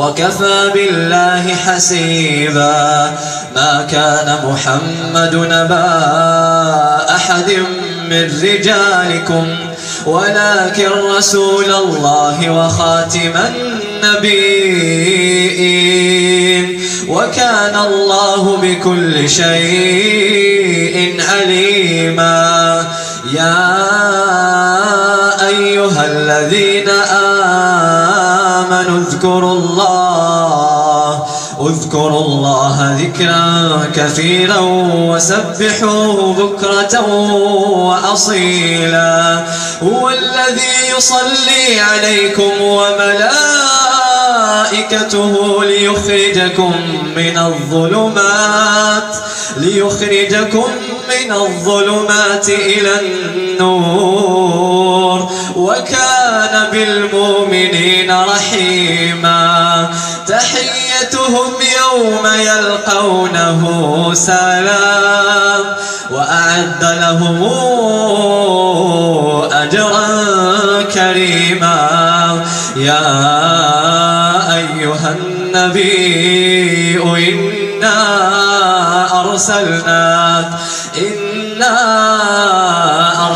وكفى بالله حسيبا. ما كان محمد نبا أحد من رجالكم ولكن رسول الله وخاتم النبيين. وكان الله بكل شيء عليما. يا أيها الذين اذكروا الله اذكروا الله ذكرا كثيرا وسبحوه بكرة وأصيلا. هو الذي يصلي عليكم وملائكته ليخرجكم من الظلمات ليخرجكم من الظلمات إلى النور. وكان بالمؤمنين رحيما. تحيتهم يوم يلقونه سلام. وأعد لهم أجرا كريما. يا أيها النبي إنا أرسلناك. إنا